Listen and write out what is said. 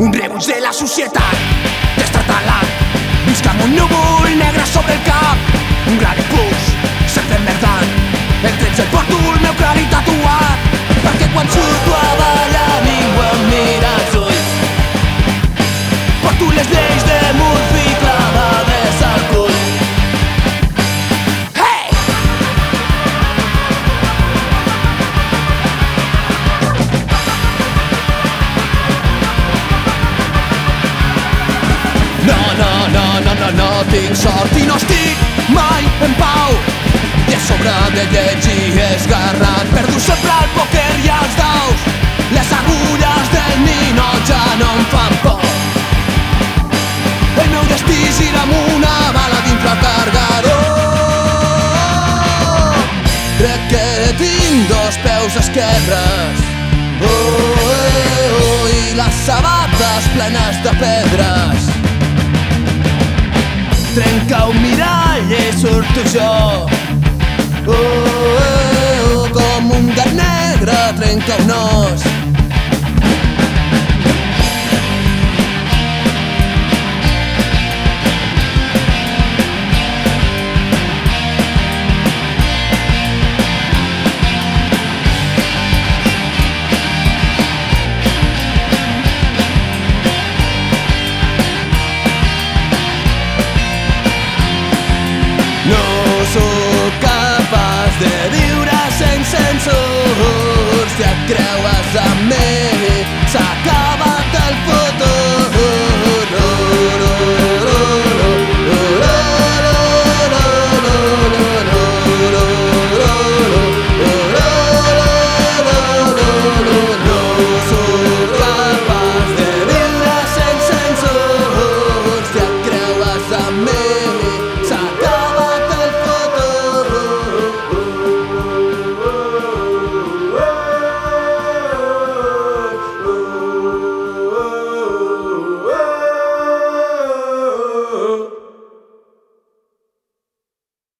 un rebus de la suciedad. No, no, no, no, no, no tinc sort i no estic mai en pau. I a sobre de lleig i esgarrat perdo sempre el pòquer i els daus. Les agulles del ninot ja no em fan por. El meu destí gira amb una bala dintre el cargador. Crec que tinc dos peus esquerres. Oh, eh, oh, i les sabates plenes de pedres Un mirall i surto jo. Oh, eh, oh, Com un gat negre trenca un os